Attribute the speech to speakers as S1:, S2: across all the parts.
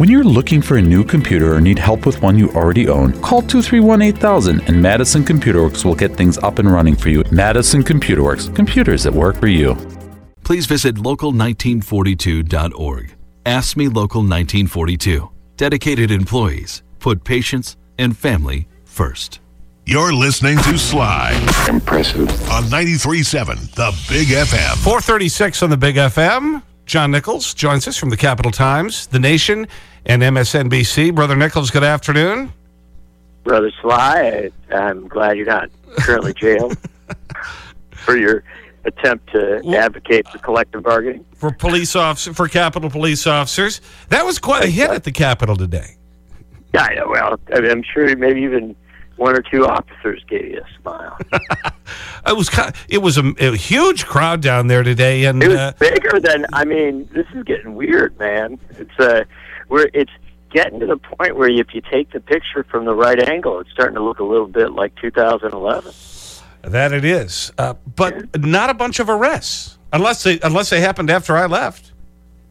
S1: When you're looking for a new computer or need help with one you already own, call 231 8000 and Madison Computer Works will get things up and running for you. Madison Computer Works, computers that work for you.
S2: Please visit local1942.org. AFSCME Local 1942. Dedicated employees put patients and family first.
S3: You're listening to Sly
S4: Impressive.
S3: on 93.7 The Big FM.
S5: 436 on the Big FM. John Nichols joins us from the Capital Times, The Nation, and MSNBC. Brother Nichols, good afternoon.
S4: Brother Sly, I, I'm glad you're not currently jailed for your attempt to advocate for collective bargaining.
S5: For police officers, for Capitol police officers. That was quite a hit at the Capitol today.
S4: Yeah. Well, I mean, I'm sure maybe even one or two officers gave you a smile.
S5: It was, ki- it was a, a huge crowd down there today. And
S4: It was
S5: uh,
S4: bigger than. I mean, this is getting weird, man. It's uh, where it's getting to the point where if you take the picture from the right angle, it's starting to look a little bit like 2011.
S5: that it is. Uh, but not a bunch of arrests. Unless they, unless they happened after I left.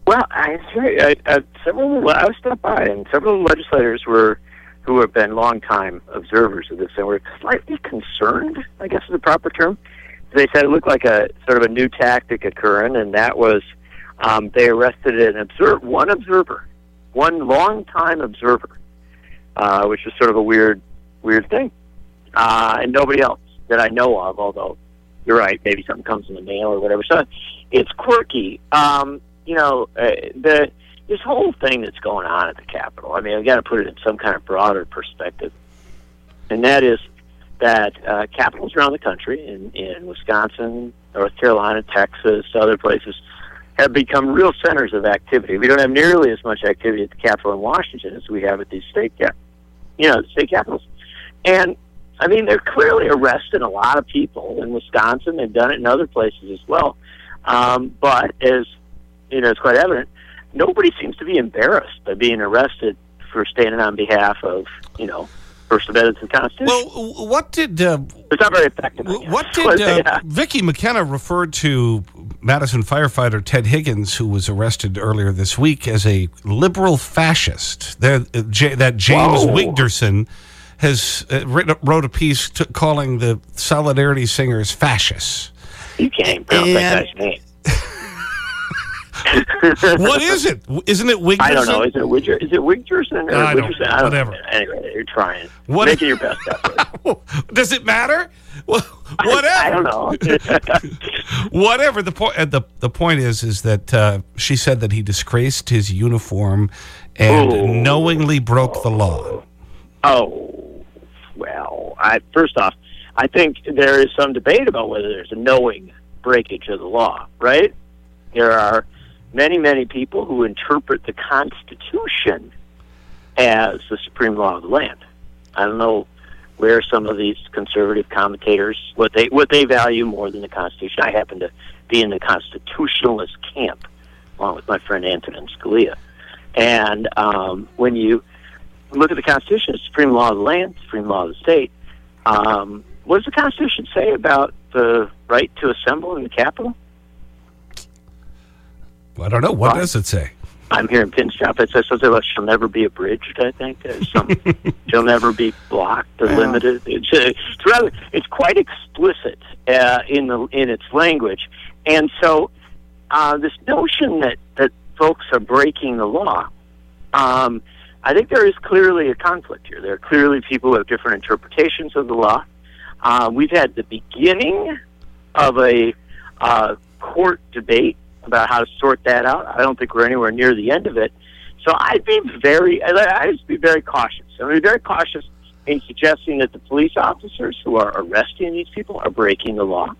S4: Well, I, I, I several. I was stopped by, and several legislators were who have been longtime observers of this, and were slightly concerned. I guess is the proper term. They said it looked like a sort of a new tactic occurring, and that was um, they arrested an observer, one observer, one longtime observer, uh, which is sort of a weird, weird thing, uh, and nobody else that I know of. Although you're right, maybe something comes in the mail or whatever. So it's quirky. Um, you know, uh, the this whole thing that's going on at the Capitol. I mean, I've got to put it in some kind of broader perspective, and that is that uh, capitals around the country, in, in Wisconsin, North Carolina, Texas, other places, have become real centers of activity. We don't have nearly as much activity at the Capitol in Washington as we have at these state cap, you know, state capitals. And I mean, they're clearly arresting a lot of people in Wisconsin. They've done it in other places as well. Um, but as you know, it's quite evident. Nobody seems to be embarrassed by being arrested for standing on behalf of, you know, First Amendment to the Constitution.
S5: Well, what did uh,
S4: it's not very effective.
S5: What did uh,
S4: yeah.
S5: Vicki McKenna referred to Madison firefighter Ted Higgins, who was arrested earlier this week, as a liberal fascist? There, uh, J that James
S4: Whoa.
S5: Wigderson has uh, written, wrote a piece to, calling the Solidarity Singers fascists.
S4: you can't even pronounce that guy's name.
S5: what is it? Isn't it Wigderson?
S4: I don't know. Is it Widger? Is it Wigderson or
S5: I don't
S4: Wigderson? I don't
S5: Whatever.
S4: know. Anyway, you're trying.
S5: What-
S4: Making your best effort.
S5: Does it matter? Well, whatever.
S4: I don't know.
S5: Whatever the point, uh, the the point is, is that uh, she said that he disgraced his uniform and
S4: Oh.
S5: knowingly broke the law.
S4: Oh, well, I, first off, I think there is some debate about whether there's a knowing breakage of the law, right? There are many, many people who interpret the Constitution as the supreme law of the land. I don't know where some of these conservative commentators what they what they value more than the Constitution. I happen to be in the constitutionalist camp, along with my friend Antonin Scalia. And um, when you look at the Constitution, it's supreme law of the land, supreme law of the state. Um, what does the Constitution say about the right to assemble in the Capitol?
S5: I don't know. What does it say?
S4: I'm hearing pins drop. It says something about shall never be abridged. I think some shall never be blocked or limited. It's, uh, it's rather it's quite explicit uh, in the in its language, and so uh, this notion that that folks are breaking the law, um, I think there is clearly a conflict here. There are clearly people who have different interpretations of the law. Uh, we've had the beginning of a uh, court debate about how to sort that out. I don't think we're anywhere near the end of it. So I'd be very, I'd just be very cautious. I'd be very cautious in suggesting that the police officers who are arresting these people are breaking the law.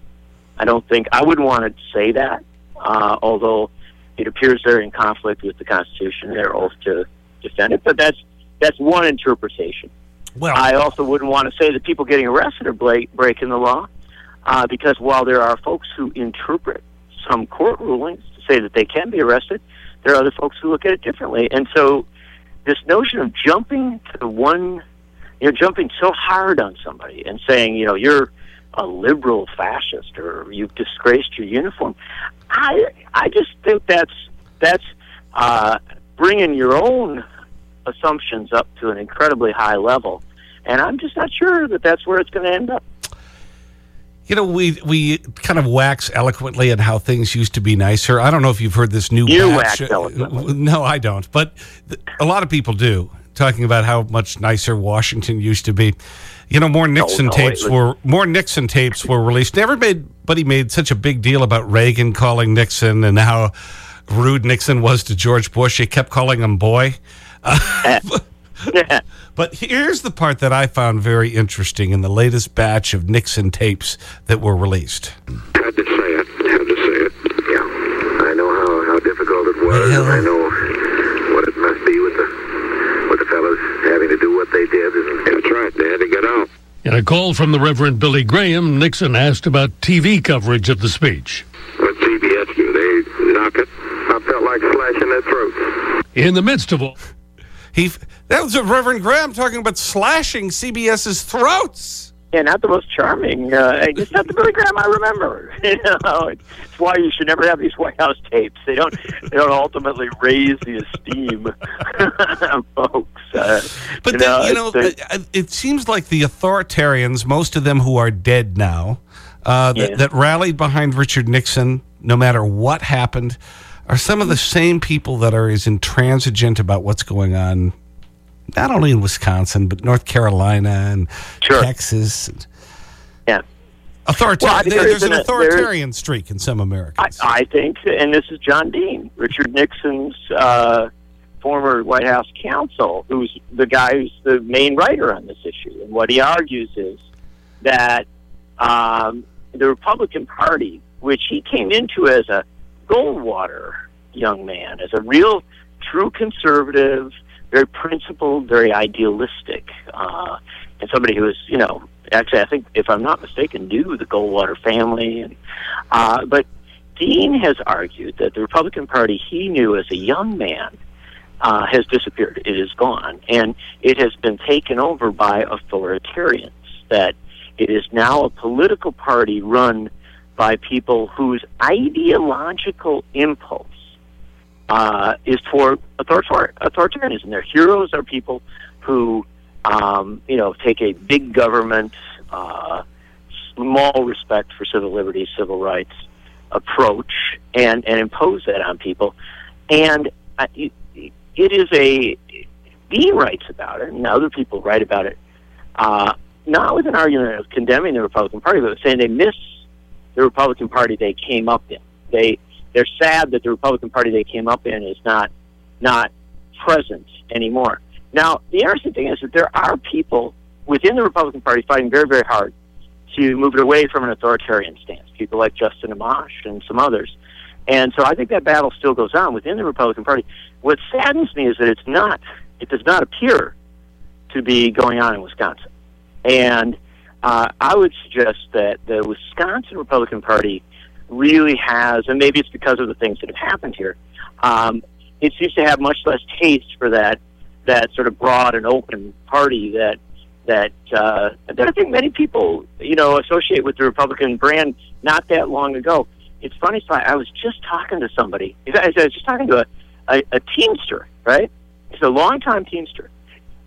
S4: I don't think I wouldn't want to say that, uh, although it appears they're in conflict with the Constitution. They're oath to defend it, but that's that's one interpretation.
S5: Well,
S4: I also wouldn't want to say that people getting arrested are breaking the law, uh, because while there are folks who interpret some court rulings to say that they can be arrested, there are other folks who look at it differently. And so, this notion of jumping to the one, you know, jumping so hard on somebody and saying, you know, you're a liberal fascist or you've disgraced your uniform, I I just think that's that's uh, bringing your own assumptions up to an incredibly high level. And I'm just not sure that that's where it's going to end up.
S5: You know, we, we kind of wax eloquently at how things used to be nicer. I don't know if you've heard this new
S4: You wax eloquently.
S5: No, I don't. But a lot of people do, talking about how much nicer Washington used to be. You know, more oh, Nixon
S4: no,
S5: tapes
S4: was-
S5: were more Nixon tapes were released. Everybody but he made such a big deal about Reagan calling Nixon and how rude Nixon was to George Bush. He kept calling him boy. But here's the part that I found very interesting in the latest batch of Nixon tapes that were released.
S6: Had to say it. Had to say it. Yeah. I know how, how difficult it was.
S5: Well-
S6: I know what it must be with the with the fellows having to do what they did. And that's right. They had to get out.
S7: In a call from the Reverend Billy Graham, Nixon asked about TV coverage of the speech.
S6: What CBS do? They knock it. I felt like slashing their throats.
S7: In the midst of all,
S5: He, that was a Reverend Graham talking about slashing CBS's throats.
S4: Yeah, not the most charming. Uh, it's not the Billy Graham I remember. you know, it's why you should never have these White House tapes. They don't. They don't ultimately raise the esteem of folks. Uh,
S5: But
S4: you
S5: then,
S4: know,
S5: you know,
S4: it's
S5: uh, it seems like the authoritarians, most of them who are dead now, uh, that, that rallied behind Richard Nixon, no matter what happened, are some of the same people that are as intransigent about what's going on, not only in Wisconsin, but North Carolina and
S4: Sure.
S5: Texas.
S4: yeah.
S5: Authoritarian,
S4: Well,
S5: there-
S4: there's
S5: an
S4: been a-
S5: authoritarian streak in some
S4: I,
S5: Americans.
S4: I think, and this is John Dean, Richard Nixon's uh, former White House counsel, who's the guy who's the main writer on this issue. And what he argues is that um, the Republican Party, which he came into as a Goldwater young man, as a real, true conservative, very principled, very idealistic, uh, and somebody who was, you know, actually, I think, if I'm not mistaken, knew the Goldwater family. And uh, but Dean has argued that the Republican Party he knew as a young man uh, has disappeared. It is gone, and it has been taken over by authoritarians. That it is now a political party run by people whose ideological impulse uh, is for authoritar- authoritarianism. Their heroes are people who, um, you know, take a big government, uh, small respect for civil liberties, civil rights approach, and and impose that on people. And uh, it, it is a Dean writes about it, and other people write about it. Uh, not with an argument of condemning the Republican Party, but saying they miss the Republican Party they came up in. They they're sad that the Republican Party they came up in is not not present anymore. Now, the interesting thing is that there are people within the Republican Party fighting very, very hard to move it away from an authoritarian stance. People like Justin Amash and some others. And so I think that battle still goes on within the Republican Party. What saddens me is that it's not, it does not appear to be going on in Wisconsin. And uh, I would suggest that the Wisconsin Republican Party really has, and maybe it's because of the things that have happened here, um, it seems to have much less taste for that that sort of broad and open party that that uh, that I think many people you know associate with the Republican brand. Not that long ago, it's funny. So I, was just talking to somebody. I was just talking to a, a, a Teamster, right? He's a longtime Teamster,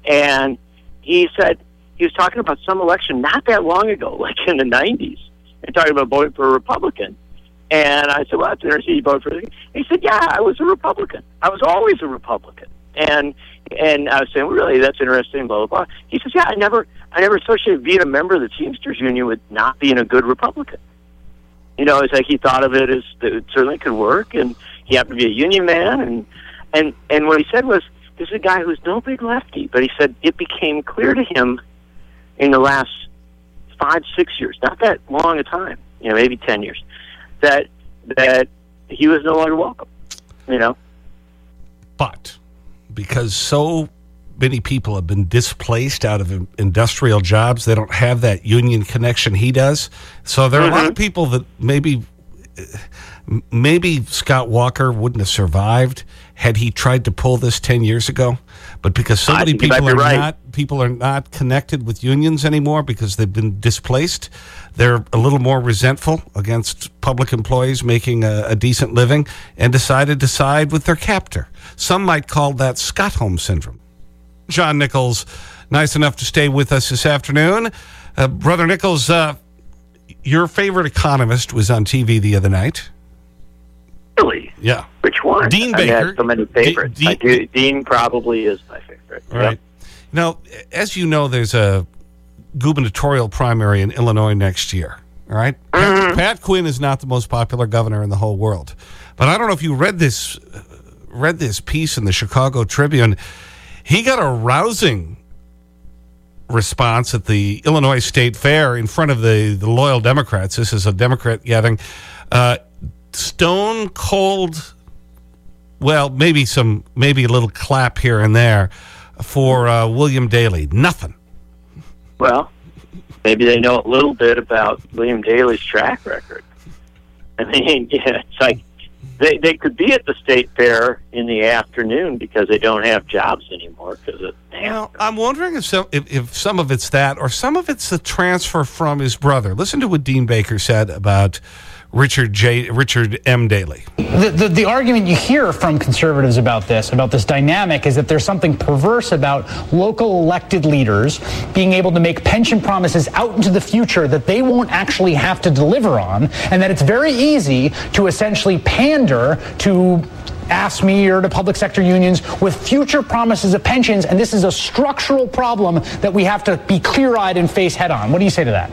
S4: and he said he was talking about some election not that long ago, like in the '90s, and talking about voting for a Republican. And I said, "Well, that's interesting. You voted for." This. He said, "Yeah, I was a Republican. I was always a Republican." And and I was saying, well, "Really, that's interesting." Blah blah blah. He says, "Yeah, I never, I never associated being a member of the Teamsters Union with not being a good Republican." You know, it's like he thought of it as that it certainly could work, and he happened to be a union man, and and and what he said was, "This is a guy who's no big lefty," but he said it became clear to him in the last five, six years, not that long a time, you know, maybe ten years, that that he was no longer welcome. You know,
S5: But because so many people have been displaced out of industrial jobs, they don't have that union connection he does. So there are a lot of mm-hmm. people that maybe, maybe Scott Walker wouldn't have survived had he tried to pull this 10 years ago. But because so many
S4: think you might
S5: people are
S4: right.
S5: not people are not connected with unions anymore because they've been displaced. They're a little more resentful against public employees making a, a decent living and decided to side with their captor. Some might call that Stockholm syndrome. John Nichols, nice enough to stay with us this afternoon. Uh, Brother Nichols, uh, your favorite economist was on TV the other night.
S4: Really?
S5: Yeah.
S4: Which one?
S5: Dean
S4: I mean, I have so many favorites. Do, Dean probably is my favorite.
S5: Right.
S4: Yep.
S5: Now, as you know, there's a gubernatorial primary in Illinois next year. All right? Pat, Pat Quinn is not the most popular governor in the whole world. But I don't know if you read this, uh, read this piece in the Chicago Tribune. He got a rousing response at the Illinois State Fair in front of the, the loyal Democrats. This is a Democrat gathering. Uh, stone cold well, maybe some, maybe a little clap here and there for uh, William Daley. Nothing.
S4: Well, maybe they know a little bit about William Daley's track record. I mean, yeah, it's like they they could be at the state fair in the afternoon because they don't have jobs anymore because of
S5: Well, I'm wondering if some, if, if some of it's that or some of it's the transfer from his brother. Listen to what Dean Baker said about Richard J. Richard M. Daley.
S8: The, the, the argument you hear from conservatives about this, about this dynamic, is that there's something perverse about local elected leaders being able to make pension promises out into the future that they won't actually have to deliver on, and that it's very easy to essentially pander to AFSCME or to public sector unions with future promises of pensions, and this is a structural problem that we have to be clear-eyed and face head-on. What do you say to that?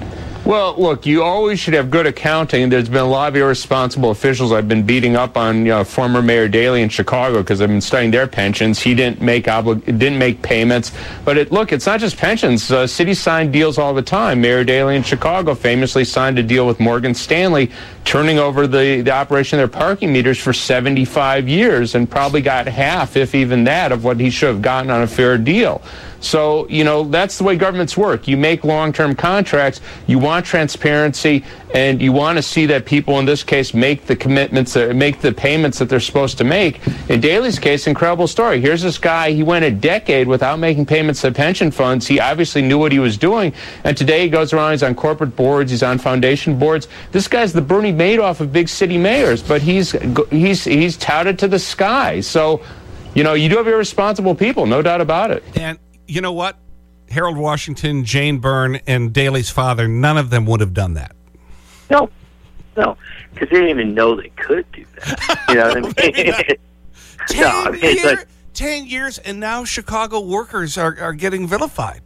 S9: Well, look, you always should have good accounting. There's been a lot of irresponsible officials I've been beating up on. You know, former Mayor Daley in Chicago because I've been studying their pensions. He didn't make didn't make payments. But it, look, it's not just pensions. Uh, cities sign deals all the time. Mayor Daley in Chicago famously signed a deal with Morgan Stanley, turning over the, the operation of their parking meters for 75 years, and probably got half, if even that, of what he should have gotten on a fair deal. So, you know, that's the way governments work. You make long-term contracts, you want transparency, and you want to see that people in this case make the commitments, uh, make the payments that they're supposed to make. In Daley's case, incredible story. Here's this guy, he went a decade without making payments to pension funds. He obviously knew what he was doing, and today he goes around, he's on corporate boards, he's on foundation boards. This guy's the Bernie Madoff of big city mayors, but he's he's he's touted to the sky. So, you know, you do have irresponsible people, no doubt about it.
S5: And you know what? Harold Washington, Jane Byrne, and Daley's father, none of them would have done that.
S4: No, no, because they didn't even know they could do that. You know what I mean?
S5: Ten,
S4: No, I mean,
S5: year-
S4: like-
S5: 10 years, and now Chicago workers are, are getting vilified.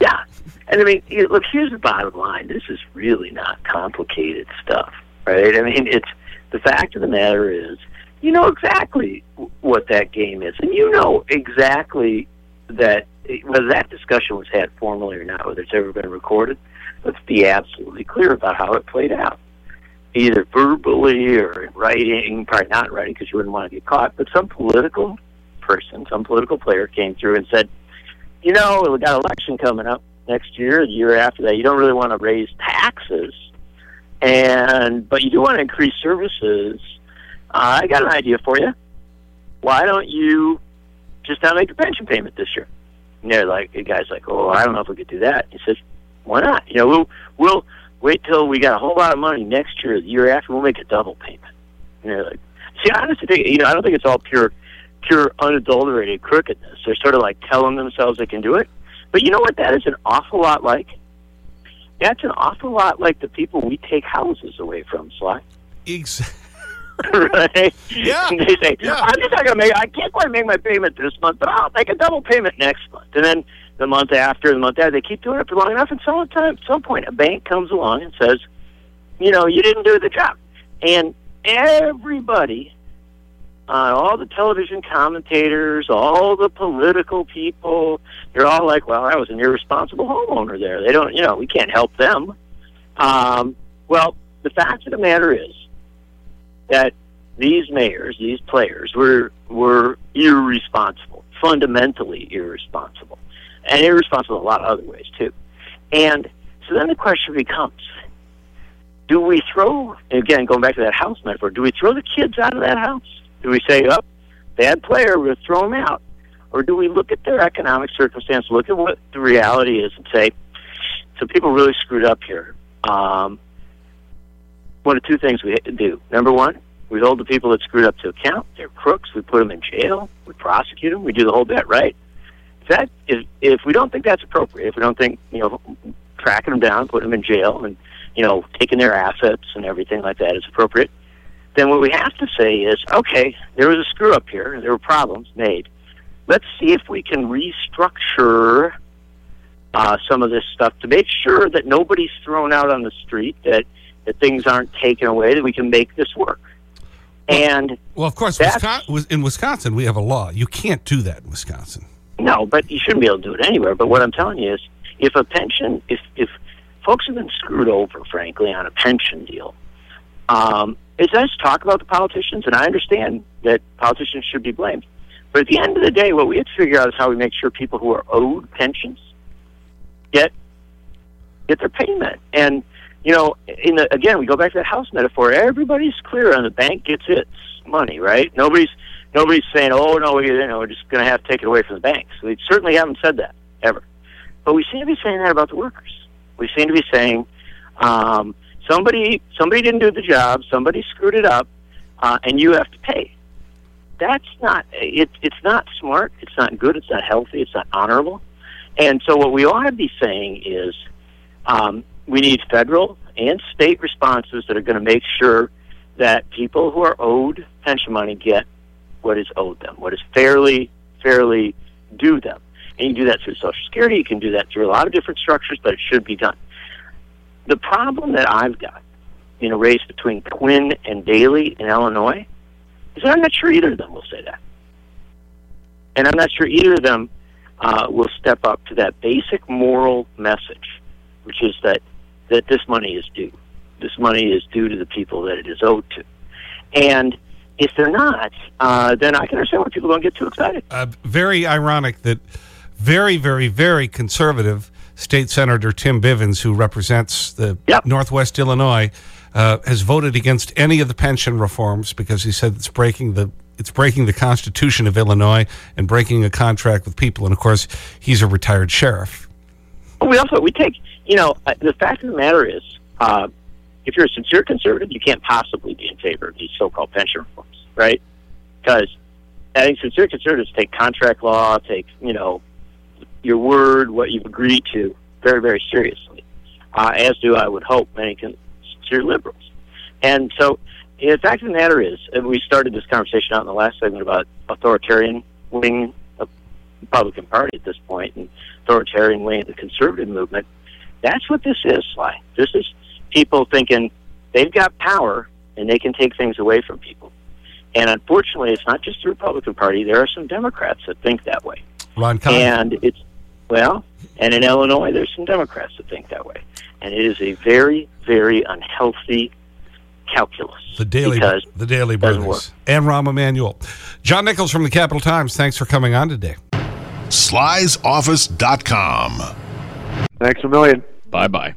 S4: Yeah. And I mean, you- look, here's the bottom line. This is really not complicated stuff, right? I mean, it's the fact of the matter is, you know exactly what that game is, and you know exactly that whether that discussion was had formally or not, whether it's ever been recorded. Let's be absolutely clear about how it played out, either verbally or in writing. Probably not in writing because you wouldn't want to get caught. But some political person, some political player, came through and said, "You know, we got an election coming up." next year, the year after that. You don't really want to raise taxes, and but you do want to increase services. I got an idea for you. Why don't you just not make a pension payment this year? And they're like, the guy's like, oh, I don't know if we could do that. He says, why not? You know, we'll we'll wait till we got a whole lot of money next year, the year after, we'll make a double payment. And they're like, see, I honestly think, you know, I don't think it's all pure, pure unadulterated crookedness. They're sort of like telling themselves they can do it. But you know what that is an awful lot like? That's an awful lot like the people we take houses away from, Sly.
S5: Exactly.
S4: right?
S5: Yeah.
S4: And they say,
S5: Yeah.
S4: I'm just not going to make, I can't quite make my payment this month, but I'll make a double payment next month. And then the month after, the month after, they keep doing it for long enough, and some time, at some point, a bank comes along and says, you know, you didn't do the job. And everybody, uh, all the television commentators, all the political people, they're all like, well, I was an irresponsible homeowner there. They don't, you know, we can't help them. Um, well, the fact of the matter is that these mayors, these players, were were irresponsible, fundamentally irresponsible, and irresponsible in a lot of other ways too. And so then the question becomes: Do we throw again, going back to that house metaphor? Do we throw the kids out of that house? Do we say, "Up, bad player, we'll throw them out," or do we look at their economic circumstance, look at what the reality is, and say, "So people really screwed up here." Um, one of two things we do. Number one, we hold the people that screwed up to account. They're crooks. We put them in jail. We prosecute them. We do the whole bit, right? that if, if we don't think that's appropriate, if we don't think, you know, tracking them down, putting them in jail, and, you know, taking their assets and everything like that is appropriate, then what we have to say is, okay, there was a screw up here, there were problems made. Let's see if we can restructure uh, some of this stuff to make sure that nobody's thrown out on the street, that, that things aren't taken away, that we can make this work. And
S5: well, of course, Wisconsin, in Wisconsin, we have a law. You can't do that in Wisconsin.
S4: No, but you shouldn't be able to do it anywhere. But what I'm telling you is, if a pension, if, if folks have been screwed over, frankly, on a pension deal, um, it's nice to talk about the politicians, and I understand that politicians should be blamed. But at the end of the day, what we have to figure out is how we make sure people who are owed pensions get get their payment. And you know, in the again, we go back to that house metaphor. Everybody's clear on the bank gets its money, right? Nobody's nobody's saying, "Oh no, we, you know, we're just going to have to take it away from the banks." We certainly haven't said that ever, but we seem to be saying that about the workers. We seem to be saying um, somebody somebody didn't do the job, somebody screwed it up, uh, and you have to pay. That's not it. It's not smart. It's not good. It's not healthy. It's not honorable. And so, what we ought to be saying is, um, we need federal and state responses that are going to make sure that people who are owed pension money get what is owed them, what is fairly fairly due them. And you can do that through Social Security. You can do that through a lot of different structures, but it should be done. The problem that I've got in a race between Quinn and Daley in Illinois is I'm not sure either of them will say that. And I'm not sure either of them uh, will step up to that basic moral message, which is that that this money is due. This money is due to the people that it is owed to. And if they're not, uh, then I can understand why people don't get too excited.
S5: Uh, very ironic that very, very, very conservative State Senator Tim Bivins, who represents the
S4: yep.
S5: Northwest Illinois, uh, has voted against any of the pension reforms because he said it's breaking the it's breaking the Constitution of Illinois and breaking a contract with people. And of course, he's a retired sheriff.
S4: We also we take you know, the fact of the matter is, uh, if you're a sincere conservative, you can't possibly be in favor of these so-called pension reforms, right? Because I sincere conservatives take contract law, take you know, your word, what you've agreed to, very, very seriously. Uh, as do I would hope many sincere liberals. And so, the fact of the matter is, and we started this conversation out in the last segment about authoritarian wing of the Republican Party at this point, and authoritarian wing of the conservative movement that's what this is, Sly. This is people thinking they've got power and they can take things away from people. And unfortunately, it's not just the Republican Party. There are some Democrats that think that way.
S5: Ron
S4: And it's, well, and in Illinois, there's some Democrats that think that way. And it is a very, very unhealthy calculus.
S5: The Daley, the Daley Brothers. And Rahm Emanuel. John Nichols from the Capital Times, thanks for coming on today.
S3: Sly'sOffice.com.
S10: Thanks a million.
S11: Bye bye.